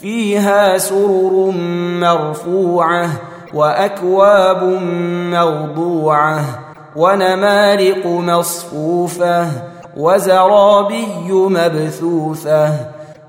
فيها سرر مرفوعة وأكواب موضوعة ونمارق مصفوفة وزرابي مبثوثة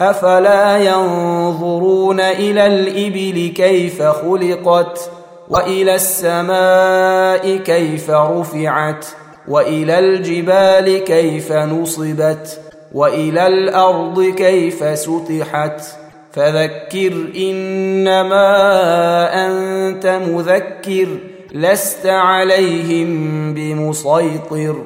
أفلا ينظرون إلى الإبل كيف خلقت وإلى السماء كيف رفعت وإلى الجبال كيف نصبت وإلى الأرض كيف سطحت فذكر إنما أنت مذكر لست عليهم بمسيطر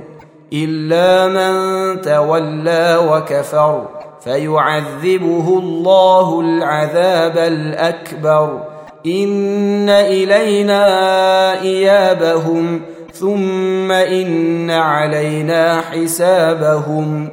إلا من تولى وكفر فيعذبه الله العذاب الأكبر إن إلينا إيابهم ثم إن علينا حسابهم